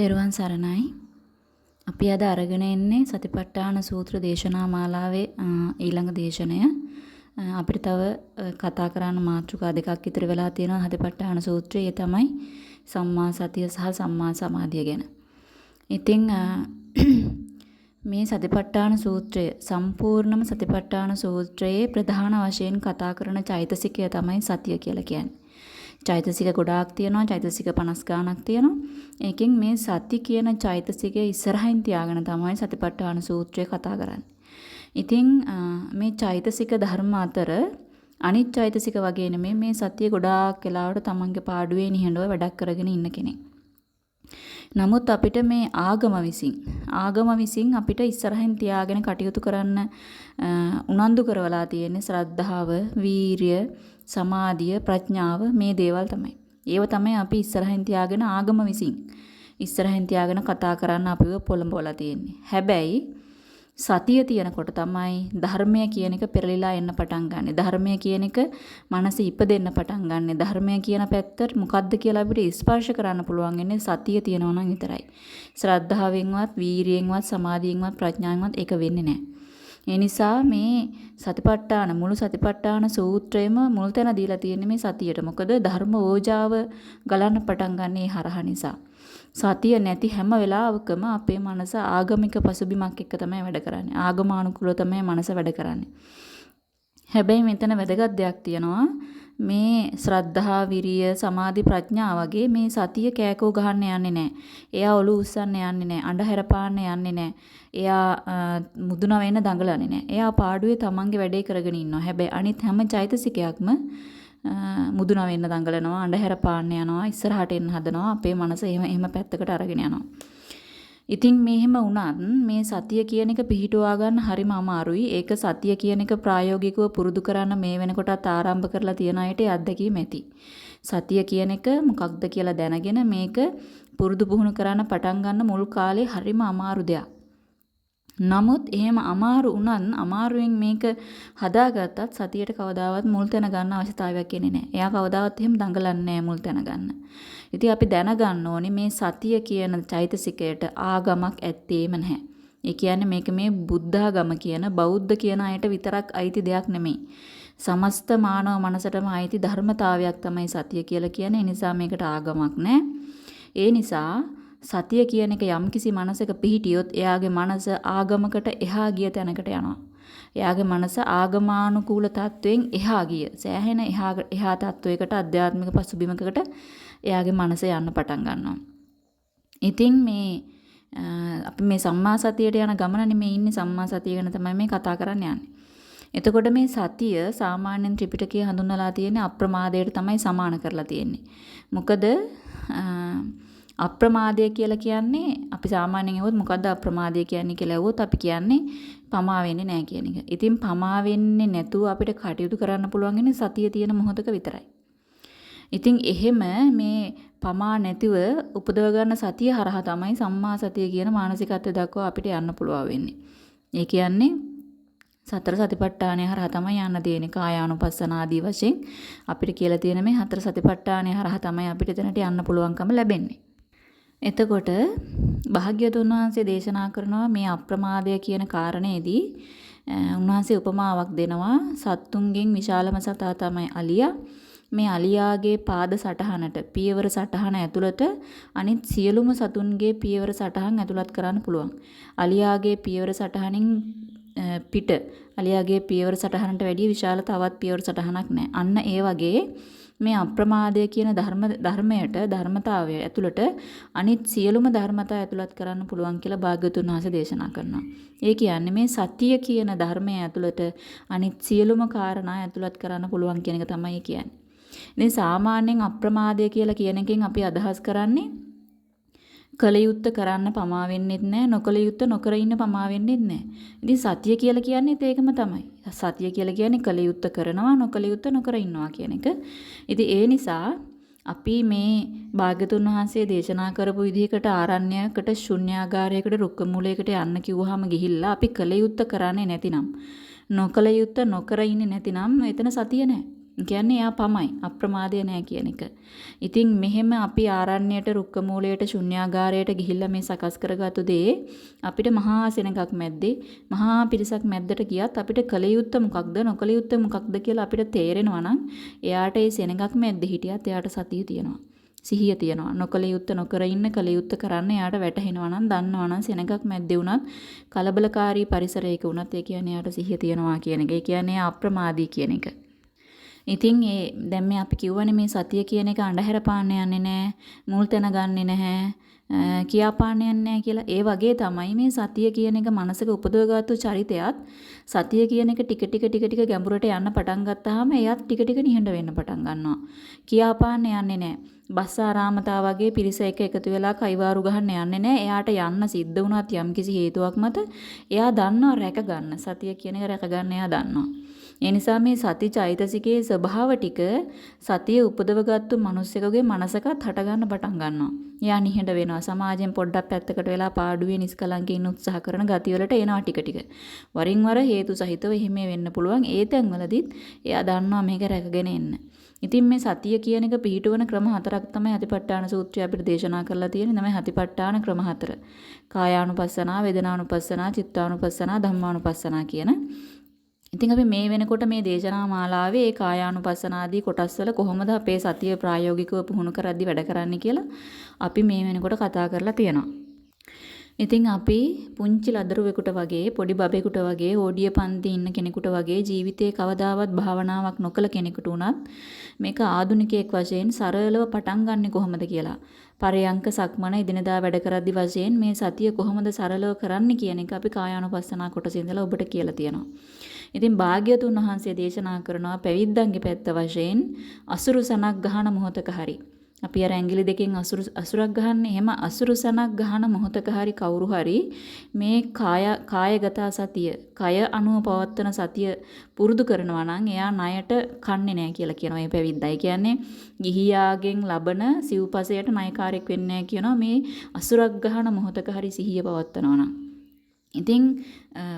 තෙරුවන් සරණයි. අපි අද අරගෙන එන්නේ සතිපට්ඨාන සූත්‍ර දේශනා මාලාවේ ඊළඟ දේශනය. අපිට තව කතා කරන්න මාතෘකා දෙකක් ඉතුරු වෙලා තියෙනවා සතිපට්ඨාන සූත්‍රය. ඒ තමයි සම්මා සතිය සහ සම්මා සමාධිය ගැන. ඉතින් මේ සතිපට්ඨාන සූත්‍රය සම්පූර්ණම සතිපට්ඨාන සූත්‍රයේ ප්‍රධාන වශයෙන් කතා කරන චෛතසිකය තමයි සතිය කියලා කියන්නේ. චෛතසික ගොඩාක් තියෙනවා. චෛතසික 50 ගාණක් තියෙනවා. ඒකෙන් මේ සති කියන චෛතසිකය ඉස්සරහින් තියාගෙන තමයි සතිපට්ඨාන සූත්‍රය කතා කරන්නේ. ඉතින් මේ චෛතසික ධර්ම අතර අනිත් චෛතසික වගේ නෙමෙයි මේ සතිය ගොඩාක් වෙලාවට තමන්ගේ පාඩුවේ නිහඬව වැඩක් කරගෙන ඉන්න කෙනෙක්. නමුත් අපිට මේ ආගම විසින් ආගම විසින් අපිට ඉස්සරහින් තියාගෙන කටයුතු කරන්න උනන්දු කරවලා තියෙන්නේ ශ්‍රද්ධාව, වීරිය, සමාධිය, ප්‍රඥාව මේ දේවල් තමයි. ඒව තමයි අපි ඉස්සරහින් තියාගෙන ආගම විසින් ඉස්සරහින් තියාගෙන කතා කරන්න අපිව පොළඹවලා තියෙන්නේ. හැබැයි සතිය තියෙනකොට තමයි ධර්මය කියන එක පෙරලිලා එන්න පටන් ගන්නෙ. ධර්මය කියන එක මනස ඉපදෙන්න පටන් ගන්නෙ. ධර්මය කියන පැත්ත මොකද්ද කියලා අපිට ස්පර්ශ කරන්න පුළුවන් ඉන්නේ සතිය තියෙනවා නම් විතරයි. ශ්‍රද්ධාවෙන්වත්, වීරියෙන්වත්, සමාධියෙන්වත්, ප්‍රඥාවෙන්වත් ඒක වෙන්නේ නැහැ. ඒ නිසා මේ සතිපට්ඨාන මුළු සතිපට්ඨාන සූත්‍රයේම මුල් තැන දීලා තියෙන්නේ මේ සතියට. මොකද ධර්ම ඕජාව ගලන්න පටන් ගන්නේ හරහා නිසා. සතිය නැති හැම වෙලාවකම අපේ මනස ආගමික පසුබිමක් එක්ක තමයි වැඩ කරන්නේ. ආගමානුකූලව තමයි මනස වැඩ කරන්නේ. හැබැයි මෙතන වැදගත් දෙයක් තියෙනවා. මේ ශ්‍රද්ධා විරිය සමාධි ප්‍රඥා වගේ මේ සතිය කෑකෝ ගහන්න යන්නේ නැහැ. එයා ඔලු උස්සන්න යන්නේ නැහැ. අඬහැර පාන්න යන්නේ නැහැ. එයා මුදුන වෙන්න දඟලන්නේ නැහැ. එයා පාඩුවේ තමන්ගේ වැඩේ කරගෙන ඉන්නවා. හැබැයි අනිත් හැම චෛතසිකයක්ම මුදුන වෙන්න දඟලනවා. අඬහැර පාන්න යනවා. ඉස්සරහට එන්න හදනවා. අපේ මනස එහෙම එහෙම පැත්තකට අරගෙන යනවා. ඉතින් මෙහෙම වුණත් මේ සතිය කියන එක පිහිටුවා ගන්න හරිම අමාරුයි. ඒක සතිය කියන එක ප්‍රායෝගිකව පුරුදු කරන්න මේ වෙනකොටත් ආරම්භ කරලා තියන අයට අත්දැකීම් ඇති. සතිය කියන එක මොකක්ද කියලා දැනගෙන මේක පුරුදු පුහුණු කරන්න පටන් ගන්න මුල් කාලේ හරිම අමාරු දෙයක්. නමුත් එහෙම අමාරු වුණත් අමාරුවෙන් මේක හදාගත්තත් සතියට කවදාවත් මුල් තැන ගන්න අවශ්‍යතාවයක් එන්නේ නැහැ. එයා කවදාවත් එහෙම දඟලන්නේ නැහැ මුල් තැන ගන්න. ඉතින් අපි දැනගන්න ඕනේ මේ සතිය කියන චෛතසිකයට ආගමක් ඇත්තේම නැහැ. ඒ කියන්නේ මේක මේ බුද්ධාගම කියන බෞද්ධ කියන අයට විතරක් අයිති දෙයක් නෙමෙයි. සමස්ත මානව මනසටම අයිති ධර්මතාවයක් තමයි සතිය කියලා කියන්නේ. ඒ නිසා මේකට ආගමක් නැහැ. ඒ නිසා සතිය කියන එක යම්කිසි මනසක පිහිටියොත් එයාගේ මනස ආගමකට එහා ගිය තැනකට යනවා. එයාගේ මනස ආගමානුකූල තත්වයෙන් එහා ගිය සෑහෙන එහා එහා තත්වයකට අධ්‍යාත්මික පසුබිමකට එයාගේ මනස යන්න පටන් ගන්නවා. ඉතින් මේ අපි මේ සම්මා සතියට යන ගමනනේ මේ ඉන්නේ සම්මා සතිය ගැන තමයි මේ කතා කරන්න යන්නේ. එතකොට මේ සතිය සාමාන්‍යයෙන් ත්‍රිපිටකයේ හඳුන්වලා තියෙන්නේ අප්‍රමාදයට තමයි සමාන කරලා තියෙන්නේ. මොකද අප්‍රමාදය කියලා කියන්නේ අපි සාමාන්‍යයෙන් එවොත් මොකද්ද අප්‍රමාදය කියන්නේ කියලා ඇහුවොත් අපි කියන්නේ පමා වෙන්නේ නැහැ කියන එක. ඉතින් පමා වෙන්නේ නැතුව අපිට කටයුතු කරන්න පුළුවන් සතිය තියෙන මොහොතක විතරයි. ඉතින් එහෙම මේ පමා නැතිව උපදව ගන්න සතිය හරහා තමයි සම්මා සතිය කියන මානසිකත්වය දක්වා අපිට යන්න පුළුවන් වෙන්නේ. ඒ කියන්නේ සතර සතිපට්ඨානය හරහා තමයි යන්න තියෙන්නේ කායානුපස්සන ආදී වශයෙන් අපිට කියලා තියෙන මේ හතර සතිපට්ඨානය හරහා තමයි අපිට එතනට යන්න පුළුවන්කම ලැබෙන්නේ. එතකොට භාග්‍යතුන් වහන්සේ දේශනා කරනවා මේ අප්‍රමාදය කියන කාරණේදී උන්වහන්සේ උපමාවක් දෙනවා සත්තුන්ගෙන් විශාලම සතා තමයි අලියා මේ අලියාගේ පාද සටහනට පියවර සටහන ඇතුළත අනිත් සියලුම සතුන්ගේ පියවර සටහන් ඇතුළත් කරන්න පුළුවන්. අලියාගේ පියවර සටහනින් පිට අලියාගේ පියවර සටහනට වැඩිය විශාල තවත් පියවර සටහනක් නැහැ. අන්න ඒ වගේ මේ අප්‍රමාදය කියන ධර්ම ධර්මයට ධර්මතාවය ඇතුළට අනිත් සියලුම ධර්මතා ඇතුළත් කරන්න පුළුවන් කියලා භාග්‍යතුන් වහන්සේ දේශනා කරනවා. ඒ කියන්නේ මේ සතිය කියන ධර්මය ඇතුළට අනිත් සියලුම කාරණා ඇතුළත් කරන්න පුළුවන් කියන එක තමයි කියන්නේ. ඉතින් සාමාන්‍යයෙන් අප්‍රමාදය කියලා කියන එකෙන් අපි අදහස් කරන්නේ කල යුත්ත කරන්න පමා වෙන්නෙත් නැහැ නොකල යුත්ත නොකර ඉන්න පමා වෙන්නෙත් නැහැ. ඉතින් සතිය කියලා කියන්නේත් ඒකම තමයි. සතිය කියලා කියන්නේ කල යුත්ත කරනවා නොකල යුත්ත නොකර ඉන්නවා කියන එක. ඉතින් ඒ නිසා අපි මේ භාග්‍යතුන් වහන්සේ දේශනා කරපු විදිහකට ආරණ්‍යයකට ශුන්‍යාගාරයකට රුක්ක මූලයකට යන්න කිව්වහම ගිහිල්ලා අපි කල යුත්ත කරන්නේ නැතිනම් නොකල යුත්ත නොකර ඉන්නේ නැතිනම් එතන සතිය නැහැ. කියන්නේ එයා පමයි. අප්‍රමාදය නෑ කියන එක. ඉතින් මෙහෙම අපි ආරණ්‍යයට රුක්ක මූලයට ශුන්‍යාගාරයට ගිහිල්ලා මේ සකස් කරගත්තු දේ අපිට මහා සෙනඟක් මැද්දේ මහා පිරිසක් මැද්දට ගියත් අපිට කල යුත්තේ මොකක්ද නොකල යුත්තේ මොකක්ද කියලා අපිට තේරෙනවා නම් එයාට ඒ සෙනඟක් මැද්දේ හිටියත් එයාට සතිය තියෙනවා. සිහිය තියෙනවා. නොකල යුත්තේ නොකර ඉන්න කල යුත්තේ කරන්න එයාට වැටහෙනවා නම් දන්නවා නම් සෙනඟක් මැද්දේ වුණත් කලබලකාරී පරිසරයක වුණත් ඒ කියන්නේ එයාට සිහිය තියෙනවා කියන එක. ඒ කියන්නේ අප්‍රමාදී කියන එක. ඉතින් ඒ දැන් මේ අපි කියවනේ මේ සතිය කියන එක අඳුර පාන්න යන්නේ නැහැ. මුල් තැන ගන්නෙ නැහැ. කියා පාන්න යන්නේ නැහැ කියලා. ඒ වගේ තමයි මේ සතිය කියන එක මනසක උපදවගත්තු චරිතයත් සතිය කියන එක ටික ටික ටික ටික ගැඹුරට යන්න පටන් ගත්තාම එයත් ටික ටික නිහඬ වෙන්න පටන් ගන්නවා. කියා පාන්න යන්නේ නැහැ. බස්සාරාමතා වගේ පිරිස එක එකතු වෙලා කයිවාරු ගහන්න යන්නේ නැහැ. එයාට යන්න සිද්ධ වුණත් යම්කිසි හේතුවක් මත එයා දන්නවා රැක ගන්න. සතිය කියන එක රැක ගන්න එයා දන්නවා. ඒ නිසා මේ සති චෛතසිකයේ ස්වභාව ටික සතිය උපදවගත්තු මිනිස්සෙකුගේ මනසකත් හට ගන්න පටන් ගන්නවා. එයා නිහඬ වෙනවා. සමාජයෙන් පොඩ්ඩක් පැත්තකට වෙලා පාඩුවේ නිස්කලංකේ ඉන්න උත්සාහ කරන ගතිවලට එනවා ටික ටික. වරින් වර හේතු සහිතව එහෙම වෙන්න පුළුවන්. ඒ තැන්වලදීත් එයා දන්නවා මේක රැකගෙන එන්න. ඉතින් මේ සතිය කියන එක පිළිටවන ක්‍රම හතරක් තමයි හතිපට්ඨාන සූත්‍රය අපිට දේශනා කරලා තියෙන්නේ. තමයි හතිපට්ඨාන ක්‍රම හතර. කායානුපස්සනා, වේදනානුපස්සනා, චිත්තානුපස්සනා, ධම්මානුපස්සනා කියන ඉතින් අපි මේ වෙනකොට මේ දේශනා මාලාවේ ඒ කායානුපස්සනාදී කොටස්වල කොහොමද අපේ සතිය ප්‍රායෝගිකව පුහුණු කරද්දි වැඩ කරන්නේ කියලා අපි මේ වෙනකොට කතා කරලා තියෙනවා. ඉතින් අපි පුංචි ලදරුවෙකුට වගේ පොඩි බබෙකුට වගේ ඕඩිය පන්ති ඉන්න කෙනෙකුට වගේ ජීවිතේ කවදාවත් භාවනාවක් නොකළ කෙනෙකුට උනත් මේක ආදුනිකයෙක් වශයෙන් සරලව පටන් ගන්නෙ කොහොමද කියලා. පරයන්ක සක්මන එදිනදා වැඩ කරද්දි වශයෙන් මේ සතිය කොහොමද සරලව කරන්නේ කියන එක අපි කායානුපස්සනා කොටසේ ඉඳලා ඔබට කියලා තියෙනවා. ඉතින් භාග්‍යතුන් වහන්සේ දේශනා කරනවා පැවිද්දන්ගේ පැත්ත වශයෙන් අසුරු සනක් ගහන මොහොතක හරි. අපි අර ඇඟිලි දෙකෙන් අසුරු අසුරක් ගහන්නේ එහෙම අසුරු සනක් ගහන මොහොතක හරි කවුරු හරි මේ කාය කායගත සතිය කය අනුව පවත්වන සතිය පුරුදු කරනවා නම් එයා ණයට කන්නේ නැහැ කියලා කියනවා මේ පැවිද්දයි. කියන්නේ ගිහියාගෙන් ලබන සිව්පසයට ණයකාරයෙක් වෙන්නේ නැහැ කියනවා මේ අසුරක් ගහන මොහොතක හරි සිහිය පවත්වනවා නම්. ඉතින්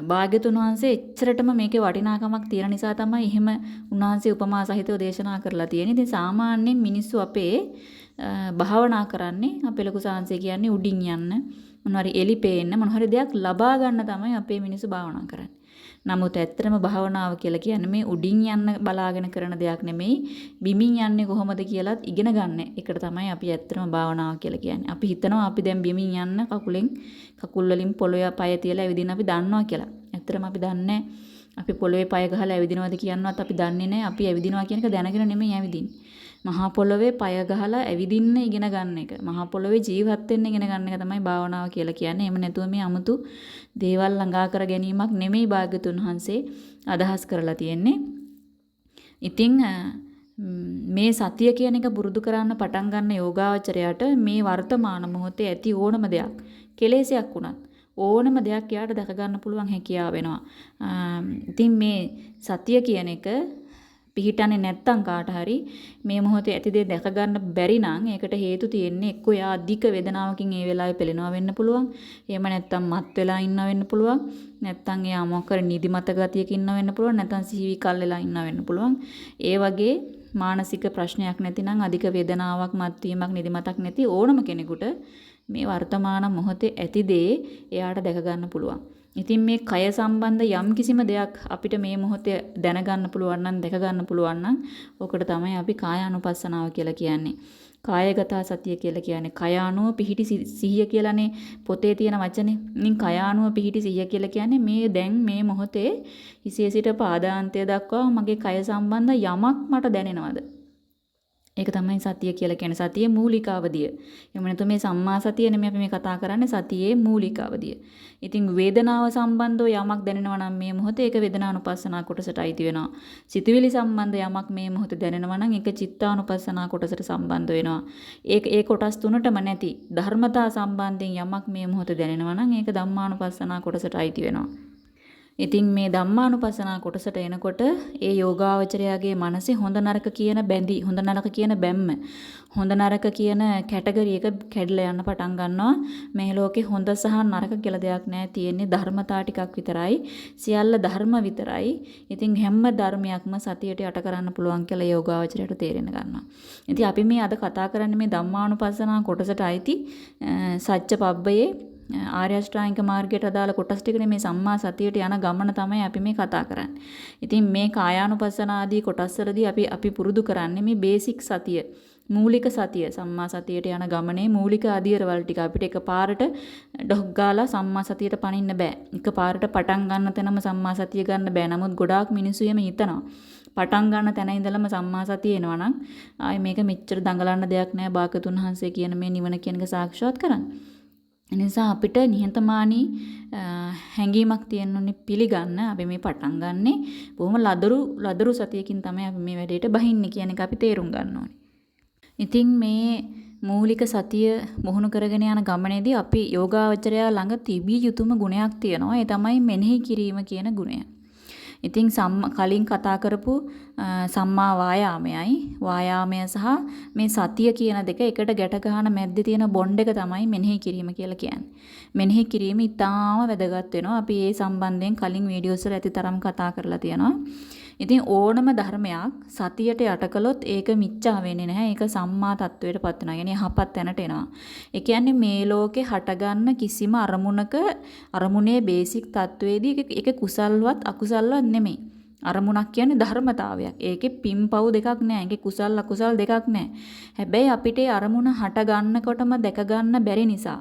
භාග්‍යතුන් වහන්සේ එච්චරටම මේකේ වටිනාකමක් තියෙන නිසා තමයි එහෙම උන්වහන්සේ උපමා සහිතව දේශනා කරලා තියෙන්නේ. ඉතින් සාමාන්‍යයෙන් මිනිස්සු අපේ භාවනා කරන්නේ අපේ ලොකු සාංශය කියන්නේ උඩින් යන්න මොනවාරි එලි පේන්න මොනවාරි දෙයක් ලබා ගන්න තමයි අපේ මිනිස්සු භාවනා කරන්නේ. නමුත් ඇත්තටම භාවනාව කියලා කියන්නේ මේ උඩින් යන්න බලාගෙන කරන දෙයක් නෙමෙයි බිමින් යන්නේ කොහොමද කියලාත් ඉගෙන ගන්න එකට තමයි අපි ඇත්තටම භාවනාව කියලා කියන්නේ. අපි හිතනවා අපි දැන් බිමින් යන්න කකුලෙන් කකුල් වලින් පොළොවේ පය තියලා ඇවිදින්න අපි දන්නවා කියලා. ඇත්තටම අපි දන්නේ අපි පොළොවේ පය ගහලා ඇවිදිනවද කියනවත් අපි දන්නේ නැහැ. අපි ඇවිදිනවා කියන එක දැනගෙන නෙමෙයි ඇවිදින්නේ. මහා පොළොවේ පය ගහලා ඇවිදින්න ඉගෙන ගන්න එක. මහා පොළොවේ ජීවත් වෙන්න ඉගෙන ගන්න එක තමයි භාවනාව කියලා කියන්නේ. එහෙම නැතුව මේ 아무තු දේවල් ළඟා කර ගැනීමක් නෙමෙයි භාග්‍යතුන් වහන්සේ අදහස් කරලා තියෙන්නේ. ඉතින් මේ සතිය කියන එක පුරුදු කරන්න පටන් ගන්න යෝගාවචරයට මේ වර්තමාන මොහොතේ ඇති ඕනම දෙයක් කෙලෙසයක් වුණත් ඕනම දෙයක් යාට දැක ගන්න පුළුවන් හැකියාව වෙනවා. ඉතින් මේ සතිය කියන එක පිහිටන්නේ නැත්තම් කාට හරි මේ මොහොතේ ඇති දේ දැක ගන්න බැරි නම් ඒකට හේතු තියෙන්නේ එක්ක එයා අධික වේදනාවකින් ඒ වෙලාවේ පෙළෙනවා වෙන්න පුළුවන්. එහෙම නැත්තම් මත් වෙලා ඉන්න වෙන්න පුළුවන්. නැත්තම් එයා මොකක් කර නිදිමත ගතියක ඉන්න වෙන්න පුළුවන්. නැත්තම් සිහිවි කල් වෙලා ඉන්න වෙන්න පුළුවන්. ඒ වගේ මානසික ප්‍රශ්නයක් නැතිනම් අධික වේදනාවක් මත්වීමක් නිදිමතක් නැති ඕනම කෙනෙකුට මේ වර්තමාන මොහොතේ ඇති දේ එයාට දැක ගන්න පුළුවන්. ඉතින් මේ කය සම්බන්ධ යම් කිසිම දෙයක් අපිට මේ මොහොතේ දැනගන්න පුළුවන් නම් දැක ගන්න පුළුවන් නම් ඔකට තමයි අපි කායානුපස්සනාව කියලා කියන්නේ. කායගත සතිය කියලා කියන්නේ කය අනුව පිහිටි සිහිය කියලානේ පොතේ තියෙන වචනේ. ඉතින් කය අනුව පිහිටි සිහිය කියලා කියන්නේ මේ දැන් මේ මොහොතේ හිසේ සිට පාදාන්තය දක්වා මගේ කය සම්බන්ධ යමක් මට දැනෙනවද? ඒක තමයි සතිය කියලා කියන්නේ සතියේ මූලික අවදිය. එහෙම නැත්නම් මේ සම්මා සතිය නෙමෙයි අපි මේ කතා කරන්නේ සතියේ මූලික අවදිය. ඉතින් වේදනාව සම්බන්ධව යමක් දැනෙනවා නම් මේ මොහොතේ ඒක වේදනානුපස්සනා කොටසට අයිති වෙනවා. සිතුවිලි සම්බන්ධ යමක් මේ මොහොතේ දැනෙනවා නම් ඒක චිත්තානුපස්සනා කොටසට සම්බන්ධ වෙනවා. ඒක ඒ කොටස් තුනටම නැති ධර්මතා සම්බන්ධයෙන් යමක් මේ මොහොතේ දැනෙනවා නම් ඒක ධම්මානුපස්සනා කොටසට අයිති වෙනවා. ඉතින් මේ ධම්මානුපස්සනා කොටසට එනකොට ඒ යෝගාවචරයාගේ මනසේ හොඳ නරක කියන බැඳි හොඳ නරක කියන බැම්ම හොඳ නරක කියන කැටගරි එක කැඩලා යන්න පටන් ගන්නවා. මේ ලෝකේ හොඳ සහ නරක කියලා දෙයක් නැහැ තියෙන්නේ ධර්මතා ටිකක් විතරයි. සියල්ල ධර්ම විතරයි. ඉතින් හැම ධර්මයක්ම සතියට යට කරන්න පුළුවන් කියලා යෝගාවචරයට තේරෙන ගන්නවා. ඉතින් අපි මේ අද කතා කරන්නේ මේ ධම්මානුපස්සනා කොටසට අයිති සත්‍ය පබ්බයේ ආර්ය අෂ්ටාංගික මාර්ගයට අදාළ කොටස් ටිකනේ මේ සම්මා සතියට යන ගමන තමයි අපි මේ කතා කරන්නේ. ඉතින් මේ කායානුපස්සන ආදී කොටස් වලදී අපි අපි පුරුදු කරන්නේ මේ බේසික් සතිය. මූලික සතිය සම්මා සතියට යන ගමනේ මූලික අධීරවල ටික අපිට එකපාරට ඩොග් ගාලා සම්මා සතියට පනින්න බෑ. එකපාරට පටන් ගන්න තැනම සම්මා සතිය ගන්න බෑ. නමුත් ගොඩාක් මිනිස්සු එහෙම හිතනවා. පටන් ගන්න තැන ඉඳලම සම්මා සතිය එනවා නම් ආයි මේක මෙච්චර දඟලන්න දෙයක් නෑ. බාකතුන් වහන්සේ කියන මේ නිවන කියන එක සාක්ෂාත් කරන්න. එනිසා අපිට නිහතමානී හැඟීමක් තියෙන්න ඕනේ පිළිගන්න අපි මේ පටන් ගන්නෙ බොහොම ලදරු ලදරු සතියකින් තමයි අපි මේ වැඩේට බහින්නේ කියන එක අපි තේරුම් ගන්න ඕනේ. ඉතින් මේ මූලික සතිය මුහුණු කරගෙන යන ගමනේදී අපි යෝගාවචරයා ළඟ තිබිය යුතුම ගුණයක් තියෙනවා. ඒ තමයි මෙනෙහි කිරීම කියන ගුණය. ඉතින් කලින් කතා කරපු සම්මා වායාමයයි වායාමය සහ මේ සතිය කියන දෙක එකට ගැට ගන්න මැද්දේ තියෙන බොන්ඩ් එක තමයි මෙනෙහි කිරීම කියලා කියන්නේ. මෙනෙහි කිරීම ඉතාම වැදගත් වෙනවා. අපි ඒ සම්බන්ධයෙන් කලින් වීඩියෝස් වල ඇති තරම් කතා කරලා තියෙනවා. ඉතින් ඕනම ධර්මයක් සතියට යට කළොත් ඒක මිච්ඡා වෙන්නේ නැහැ. ඒක සම්මා තත්වයට පත් වෙනවා. يعني යහපත් තැනට එනවා. ඒ කියන්නේ මේ ලෝකේ හටගන්න කිසිම අරමුණක අරමුණේ බේසික් තත්වයේදී ඒක කුසල්වත් අකුසල්වත් නෙමෙයි. අරමුණක් කියන්නේ ධර්මතාවයක්. ඒකේ පිම්පව් දෙකක් නැහැ. ඒකේ කුසල් අකුසල් දෙකක් නැහැ. හැබැයි අපිට අරමුණ හට ගන්නකොටම දැක ගන්න බැරි නිසා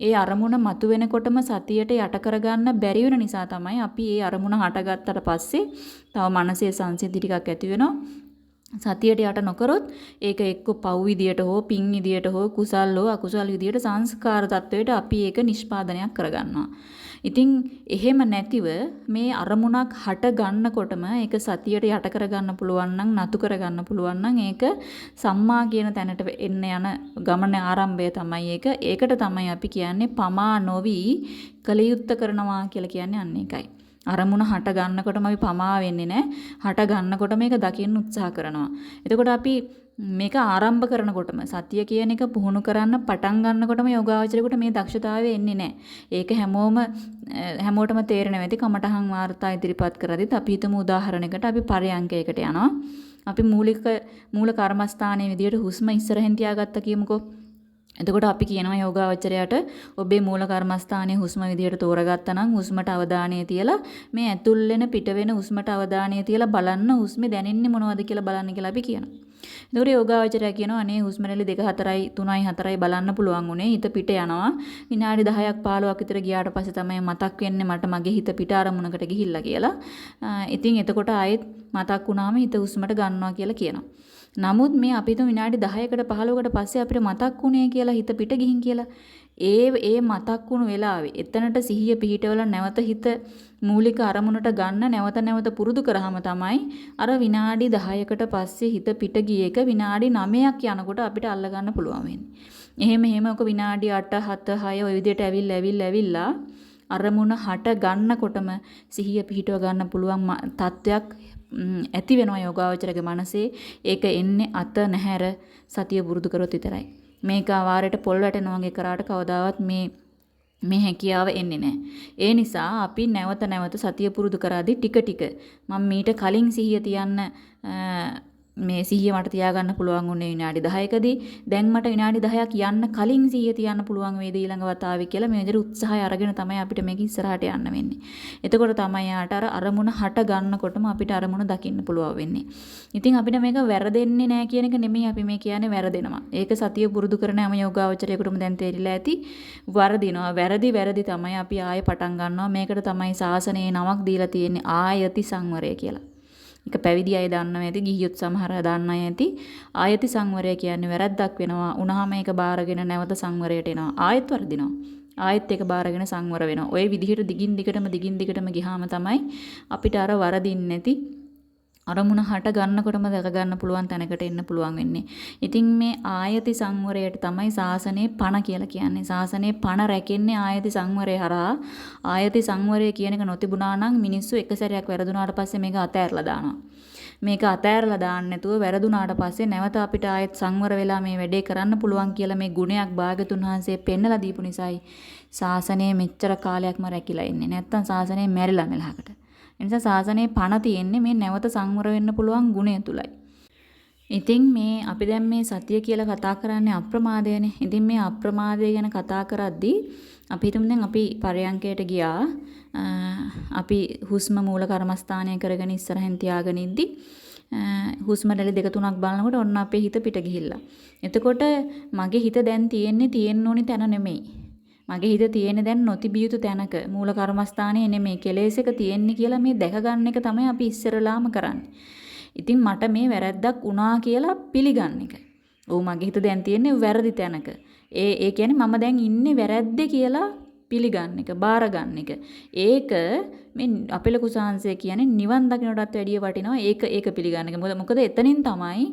ඒ අරමුණ මතුවෙනකොටම සතියට යට කරගන්න බැරි වෙන නිසා තමයි අපි ඒ අරමුණ හටගත්තට පස්සේ තව මනසේ සංසිද්ධි ටිකක් ඇති වෙනවා. සතියට යට නොකරොත් ඒක එක්ක පව් විදියට හෝ පින් විදියට හෝ කුසල් හෝ අකුසල් විදියට සංස්කාර තත්වයට අපි ඒක නිෂ්පාදනයක් කරගන්නවා. ඉතින් එහෙම නැතිව මේ අරමුණක් හට ගන්නකොටම ඒක සතියට යට කරගන්න පුළුවන් නම් නතු කරගන්න පුළුවන් නම් ඒක සම්මා කියන තැනට එන්න යන ගමන ආරම්භය තමයි ඒක. ඒකට තමයි අපි කියන්නේ පමා නොවි කලියුත්ත කරනවා කියලා කියන්නේ අන්න ඒකයි. අරමුණ හට ගන්නකොටම අපි පමා වෙන්නේ නැහැ. හට ගන්නකොට මේක දකින්න උත්සාහ කරනවා. එතකොට අපි මේක ආරම්භ කරනකොටම සතිය කියන එක පුහුණු කරන්න පටන් ගන්නකොටම යෝගාවචරයට මේ දක්ෂතාවය එන්නේ නැහැ. ඒක හැමෝම හැමෝටම තේරෙනවා ඇති කමටහන් වාර්තා ඉදිරිපත් කරද්දිත් අපි හිතමු උදාහරණයකට අපි පරයන්කයකට යනවා. අපි මූලික මූල කර්මස්ථානයේ විදියට හුස්ම ඉස්සරහින් තියාගත්ත කියමුකෝ. එතකොට අපි කියනවා යෝගාවචරයට ඔබේ මූල කර්මස්ථානයේ හුස්ම විදියට තෝරගත්තා නම් හුස්මට අවධානය තියලා මේ ඇතුල් වෙන පිට වෙන හුස්මට අවධානය තියලා බලන්න හුස්මේ දැනෙන්නේ මොනවද කියලා බලන්න කියලා අපි කියනවා. එතකොට යෝගාවචරය කියනවා අනේ හුස්ම රැලි 2 4යි 3යි 4යි බලන්න පුළුවන් උනේ හිත පිට යනවා විනාඩි 10ක් 15ක් විතර ගියාට පස්සේ තමයි මතක් වෙන්නේ මට මගේ හිත පිට අරමුණකට ගිහිල්ලා කියලා. ඉතින් එතකොට ආයෙත් මතක් වුණාම හිත හුස්මට ගන්නවා කියලා කියනවා. නමුත් මේ අපිට විනාඩි 10කට 15කට පස්සේ අපිට මතක් වුණේ කියලා හිත පිට ගිහින් කියලා ඒ ඒ මතක් වුණු වෙලාවේ එතනට සිහිය පිහිටවල නැවත හිත මූලික අරමුණට ගන්න නැවත නැවත පුරුදු කරාම තමයි අර විනාඩි 10කට පස්සේ හිත පිට ගිය එක විනාඩි 9ක් යනකොට අපිට අල්ල ගන්න පුළුවන් වෙන්නේ. එහෙම එහෙම ඔක විනාඩි 8 7 6 ඔය විදිහට ඇවිල්ලා ඇවිල්ලා ඇවිල්ලා අරමුණ හට ගන්නකොටම සිහිය පිහිටව ගන්න පුළුවන් තත්වයක් ඇති වෙනවා යෝගාවචරගේ මනසේ. ඒක එන්නේ අත නැහැර සතිය පුරුදු කරොත් විතරයි. මේක වාරයට පොල් වැටෙනවා වගේ කරාට කවදාවත් මේ මේ හැකියාව එන්නේ නැහැ. ඒ නිසා අපි නැවත නැවත සතිය පුරුදු කරාදී ටික ටික මම මීට කලින් සිහිය තියන්න මේ සිහිය මට තියාගන්න පුළුවන් උනේ විනාඩි 10කදී. දැන් මට විනාඩි 10ක් යන්න කලින් සිහිය තියන්න පුළුවන් වේද ඊළඟ වතාවේ කියලා මේ විදිහට උත්සාහය අරගෙන තමයි අපිට මේක ඉස්සරහට යන්න වෙන්නේ. එතකොට තමයි යාට අර අරමුණ හට ගන්නකොටම අපිට අරමුණ දකින්න පුළුවන් වෙන්නේ. ඉතින් අපිට මේක වැරදෙන්නේ නැහැ කියන එක නෙමෙයි අපි මේ කියන්නේ වැරදෙනවා. ඒක සතිය පුරුදු කරන හැම යෝගාවචරයකටම දැන් තේරිලා ඇති. වරදිනවා. වැරදි වැරදි තමයි අපි ආයෙ පටන් ගන්නවා. මේකට තමයි සාසනයේ නමක් දීලා තියෙන්නේ ආයති සංවරය කියලා. ඒක පැවිදි අය දන්නවා ඇති ගිහියොත් සමහර අය දන්න අය ඇති. ආයති සංවරය කියන්නේ වැරද්දක් වෙනවා. උනහම ඒක බාරගෙන නැවත සංවරයට එනවා. ආයෙත් වර්ධිනවා ආයෙත් ඒක බාරගෙන සංවර වෙනවා. ඔය විදිහට දිගින් දිගටම දිගින් දිගටම ගියාම තමයි අපිට අර වරදින්නේ නැති අරමුණ හට ගන්නකොටම දැක ගන්න පුළුවන් තැනකට එන්න පුළුවන් වෙන්නේ. ඉතින් මේ ආයති සංවරයට තමයි සාසනේ පණ කියලා කියන්නේ. සාසනේ පණ රැකෙන්නේ ආයති සංවරය හරහා. ආයති සංවරය කියන එක නොතිබුණා නම් මිනිස්සු එක සැරයක් වැරදුනාට පස්සේ මේක අතෑරලා දානවා. මේක අතෑරලා දාන්න නැතුව වැරදුනාට පස්සේ නැවත අපිට ආයෙත් සංවර වෙලා මේ වැඩේ කරන්න පුළුවන් කියලා මේ ගුණයක් භාගතුන් වහන්සේ පෙන්නලා දීපු නිසායි සාසනය මෙච්චර කාලයක්ම රැකිලා ඉන්නේ. නැත්තම් සාසනය මැරිලා මෙලහකට. එනිසා ශාසනයේ පණ තියෙන්නේ මේ නැවත සංවර වෙන්න පුළුවන් ගුණය තුලයි. ඉතින් මේ අපි දැන් මේ සතිය කියලා කතා කරන්නේ අප්‍රමාදයනේ. ඉතින් මේ අප්‍රමාදය ගැන කතා කරද්දී අපි හිතමු දැන් අපි පරයන්කයට ගියා. අපි හුස්ම මූල කර්මස්ථානය කරගෙන ඉස්සරහින් තියාගෙන ඉද්දි හුස්ම රැලි දෙක තුනක් බලනකොට ඔන්න අපේ හිත පිට ගිහිල්ලා. එතකොට මගේ හිත දැන් තියෙන්නේ තියෙන්න ඕනි තැන නෙමෙයි. මගේ හිත තියෙන්නේ දැන් නොතිබිය යුතු තැනක මූල කර්මස්ථානයේ නෙමෙයි කෙලෙස් එක තියෙන්නේ කියලා මේ දැක ගන්න එක තමයි අපි ඉස්සරලාම කරන්නේ. ඉතින් මට මේ වැරැද්දක් වුණා කියලා පිළිගන්න එක. ඔව් මගේ හිත දැන් තියෙන්නේ වැරදි තැනක. ඒ ඒ කියන්නේ මම දැන් ඉන්නේ වැරැද්දේ කියලා පිළිගන්න එක, බාර ගන්න එක. ඒක මේ අපේ ලොකු සාංශය කියන්නේ නිවන් දකින්නටත් වැඩිය වටිනවා. ඒක ඒක පිළිගන්න එක. මොකද මොකද එතනින් තමයි